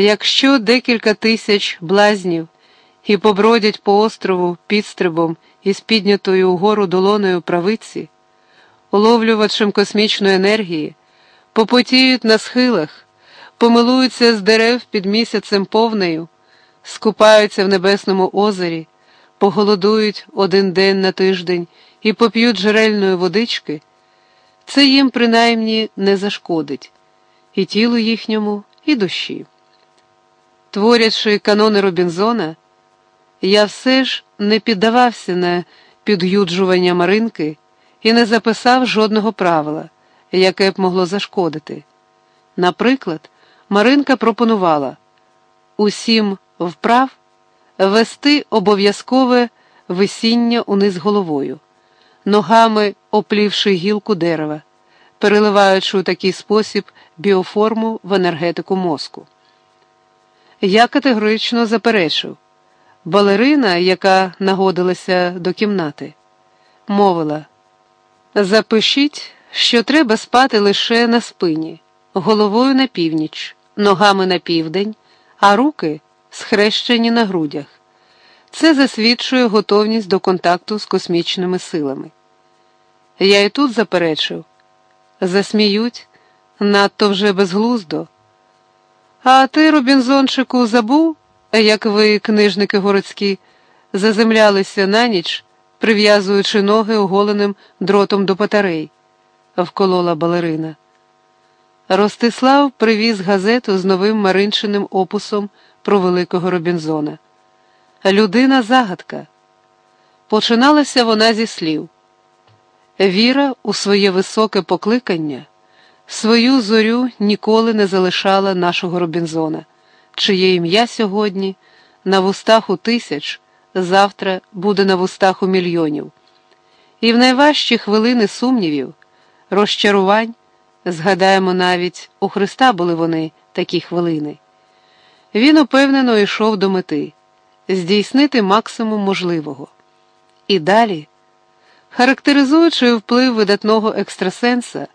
Якщо декілька тисяч блазнів і побродять по острову підстрибом із піднятою угору долоною правиці, уловлювачем космічної енергії, попотіють на схилах, помилуються з дерев під місяцем повнею, скупаються в небесному озері, поголодують один день на тиждень і поп'ють джерельної водички, це їм принаймні не зашкодить і тілу їхньому, і душі. Творячи канони Робінзона, я все ж не піддавався на під'юджування Маринки і не записав жодного правила, яке б могло зашкодити. Наприклад, Маринка пропонувала усім вправ вести обов'язкове висіння униз головою, ногами оплівши гілку дерева, переливаючи у такий спосіб біоформу в енергетику мозку. Я категорично заперечив. Балерина, яка нагодилася до кімнати, мовила: Запишіть, що треба спати лише на спині, головою на північ, ногами на південь, а руки схрещені на грудях. Це засвідчує готовність до контакту з космічними силами. Я і тут заперечив засміють надто вже безглуздо. А ти, Робінзончику, забув, як ви, книжники городські, заземлялися на ніч, прив'язуючи ноги оголеним дротом до батарей, вколола балерина. Ростислав привіз газету з новим маринчиним опусом про великого Робінзона. Людина загадка. Починалася вона зі слів. Віра у своє високе покликання. Свою зорю ніколи не залишала нашого Робінзона, чиє ім'я сьогодні на вустах у тисяч, завтра буде на вустах у мільйонів. І в найважчі хвилини сумнівів, розчарувань, згадаємо навіть, у Христа були вони такі хвилини. Він упевнено йшов до мети здійснити максимум можливого. І далі, характеризуючи вплив видатного екстрасенса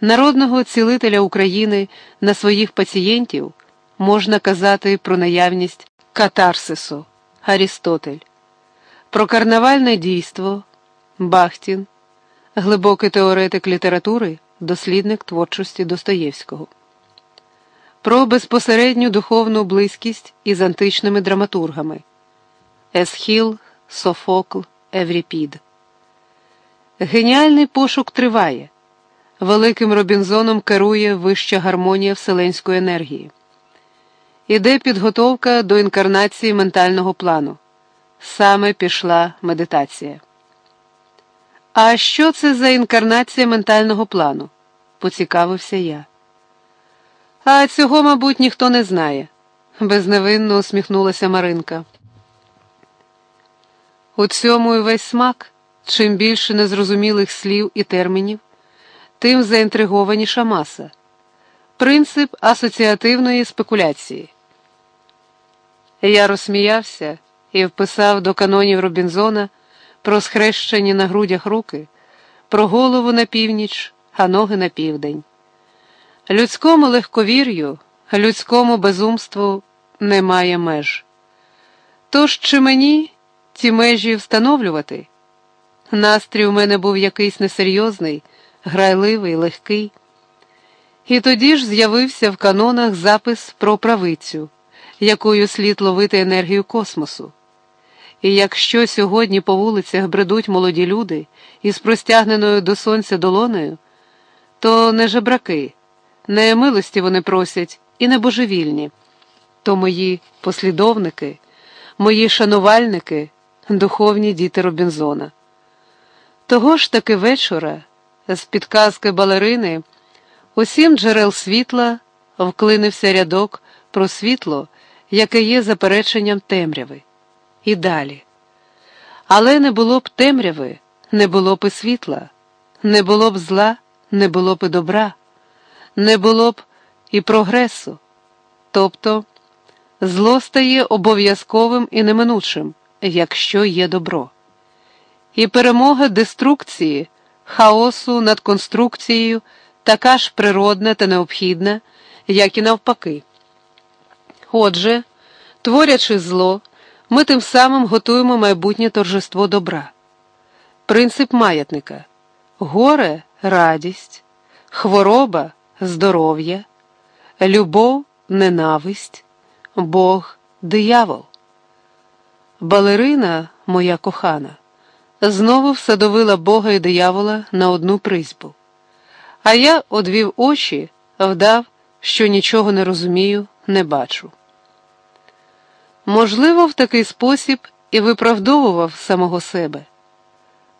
народного цілителя України на своїх пацієнтів можна казати про наявність катарсису Арістотель, про карнавальне дійство Бахтін, глибокий теоретик літератури, дослідник творчості Достоєвського, про безпосередню духовну близькість із античними драматургами Есхіл, Софокл, Евріпід. Геніальний пошук триває. Великим Робінзоном керує вища гармонія вселенської енергії. Іде підготовка до інкарнації ментального плану. Саме пішла медитація. А що це за інкарнація ментального плану? поцікавився я. А цього, мабуть, ніхто не знає, безневинно усміхнулася Маринка. У цьому і весь смак, чим більше незрозумілих слів і термінів тим заінтригованіша маса. Принцип асоціативної спекуляції. Я розсміявся і вписав до канонів Робінзона про схрещені на грудях руки, про голову на північ, а ноги на південь. Людському легковір'ю, людському безумству немає меж. Тож чи мені ці межі встановлювати? Настрій у мене був якийсь несерйозний грайливий, легкий. І тоді ж з'явився в канонах запис про правицю, якою слід ловити енергію космосу. І якщо сьогодні по вулицях бредуть молоді люди із простягненою до сонця долоною, то не жебраки, не милості вони просять і не божевільні, то мої послідовники, мої шанувальники, духовні діти Робінзона. Того ж таки вечора з підказки балерини, усім джерел світла вклинився рядок про світло, яке є запереченням темряви. І далі. Але не було б темряви, не було б і світла, не було б зла, не було б і добра, не було б і прогресу. Тобто зло стає обов'язковим і неминучим, якщо є добро. І перемога деструкції хаосу над конструкцією така ж природна та необхідна, як і навпаки. Отже, творячи зло, ми тим самим готуємо майбутнє торжество добра. Принцип маятника горе радість, хвороба здоров'я, любов, ненависть, Бог диявол. Балерина, моя кохана, знову всадовила Бога і диявола на одну призьбу. А я одвів очі, вдав, що нічого не розумію, не бачу. Можливо, в такий спосіб і виправдовував самого себе.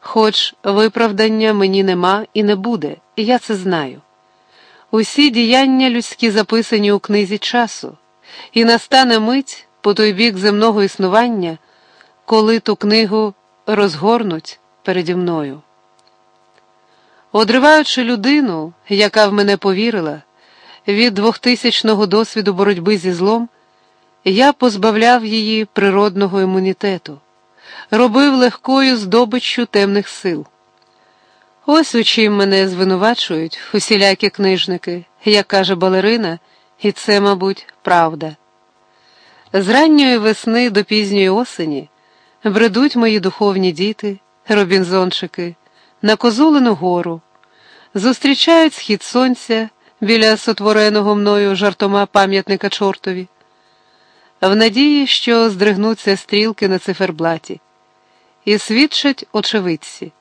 Хоч виправдання мені нема і не буде, і я це знаю. Усі діяння людські записані у книзі часу, і настане мить по той бік земного існування, коли ту книгу розгорнуть переді мною. Одриваючи людину, яка в мене повірила, від двохтисячного досвіду боротьби зі злом, я позбавляв її природного імунітету, робив легкою здобиччю темних сил. Ось у чим мене звинувачують усілякі книжники, як каже балерина, і це, мабуть, правда. З ранньої весни до пізньої осені бредуть мої духовні діти, робінзончики, на Козулину гору, зустрічають схід сонця біля сотвореного мною жартома пам'ятника чортові, в надії, що здригнуться стрілки на циферблаті, і свідчать очевидці.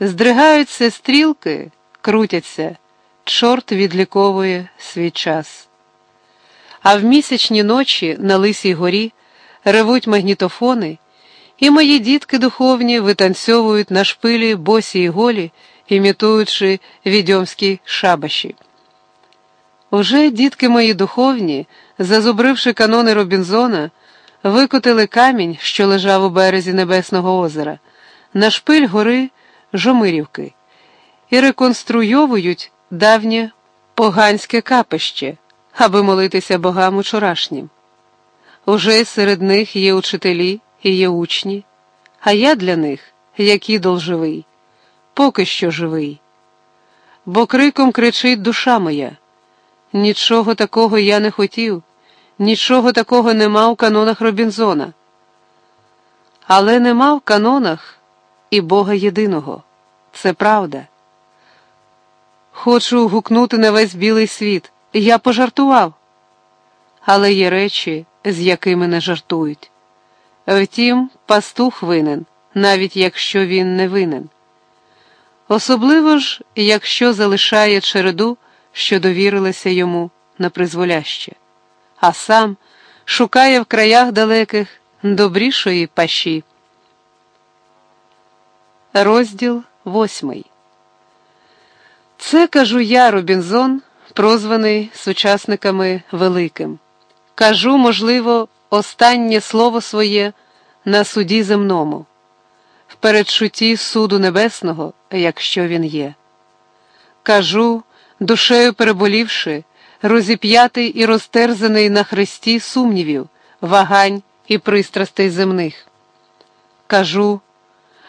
Здригаються стрілки, крутяться, чорт відліковує свій час. А в місячні ночі на Лисій горі ревуть магнітофони, і мої дітки духовні витанцьовують на шпилі босі й голі, імітуючи відьомські шабаші. Уже дітки мої духовні, зазубривши канони Робінзона, викотили камінь, що лежав у березі Небесного озера, на шпиль гори. Жомирівки і реконструйовують давнє поганське капище, аби молитися богам учорашнім. Уже серед них є учителі є учні, а я для них, як ідол живий, поки що живий. Бо криком кричить душа моя. Нічого такого я не хотів, нічого такого нема у канонах Робінзона. Але нема в канонах і Бога єдиного. Це правда. Хочу гукнути на весь білий світ. Я пожартував. Але є речі, з якими не жартують. Втім, пастух винен, навіть якщо він не винен. Особливо ж, якщо залишає череду, що довірилася йому на призволяще, а сам шукає в краях далеких добрішої паші. Розділ восьмий. Це кажу я, Робінзон, прозваний сучасниками Великим. Кажу, можливо, останнє слово своє на суді земному, в передчутті суду небесного, якщо він є. Кажу, душею переболівши, розіп'ятий і розтерзаний на хресті сумнівів, вагань і пристрастей земних. Кажу,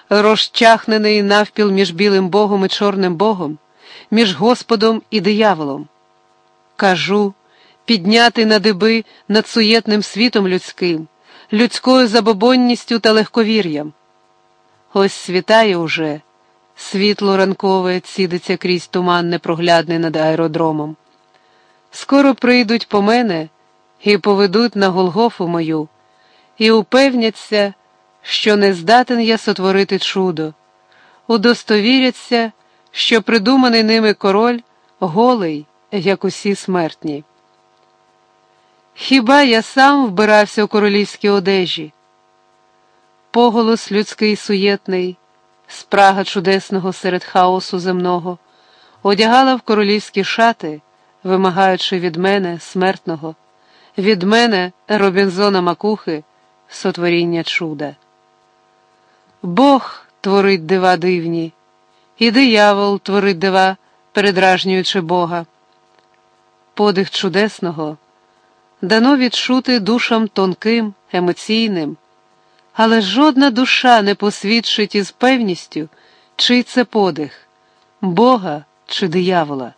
розчахнений навпіл між білим Богом і чорним Богом, між Господом і дияволом. Кажу, піднятий на диби над суєтним світом людським, людською забобонністю та легковір'ям. Ось світає уже, світло ранкове цідиться крізь туман непроглядний над аеродромом. Скоро прийдуть по мене і поведуть на Голгофу мою, і упевняться що не здатен я сотворити чудо, удостовіряться, що придуманий ними король голий, як усі смертні. Хіба я сам вбирався у королівській одежі? Поголос людський суєтний, спрага чудесного серед хаосу земного, одягала в королівські шати, вимагаючи від мене смертного, від мене Робінзона Макухи, сотворіння чуда. Бог творить дива дивні, і диявол творить дива, передражнюючи Бога. Подих чудесного дано відчути душам тонким, емоційним, але жодна душа не посвідчить із певністю, чий це подих Бога чи диявола.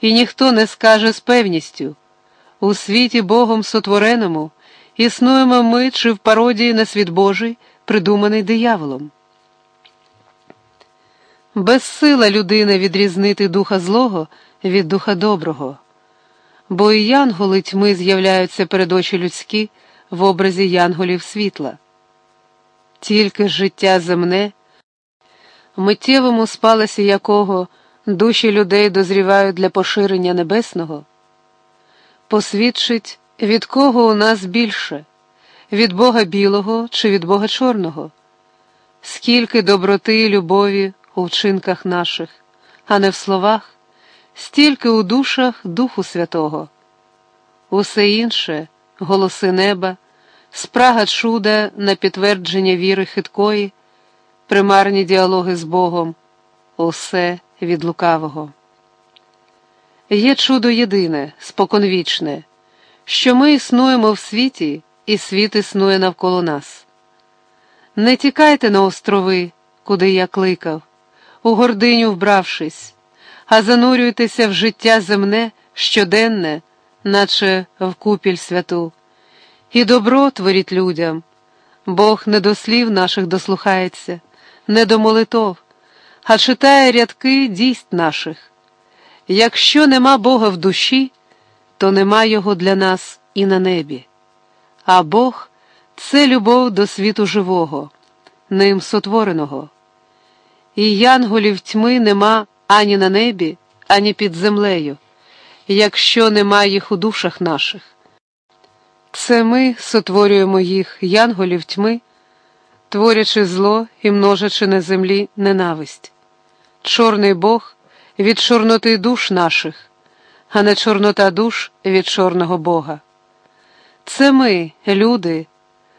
І ніхто не скаже з певністю У світі Богом сотвореному існуємо ми чи в пародії на світ Божий, придуманий дияволом. Безсила людина відрізнити духа злого від духа доброго, бо і янголи тьми з'являються перед очі людські в образі янголів світла. Тільки життя земне, миттєвому спаласі якого душі людей дозрівають для поширення небесного, посвідчить, від кого у нас більше від Бога білого чи від Бога чорного, скільки доброти і любові у вчинках наших, а не в словах, стільки у душах Духу Святого, усе інше, голоси неба, спрага чуда на підтвердження віри хиткої, примарні діалоги з Богом, усе від лукавого. Є чудо єдине, споконвічне, що ми існуємо в світі, і світ існує навколо нас. Не тікайте на острови, куди я кликав, у гординю вбравшись, а занурюйтеся в життя земне, щоденне, наче в купіль святу, і добро творіть людям. Бог не до слів наших дослухається, не до молитов, а читає рядки дійсть наших. Якщо нема Бога в душі, то нема Його для нас і на небі. А Бог це любов до світу живого, ним сотвореного. І янголів тьми нема ані на небі, ані під землею, якщо нема їх у душах наших. Це ми сотворюємо їх, янголів тьми, творячи зло і множачи на землі ненависть. Чорний Бог від чорноти душ наших, а не чорнота душ від чорного Бога. Це ми, люди,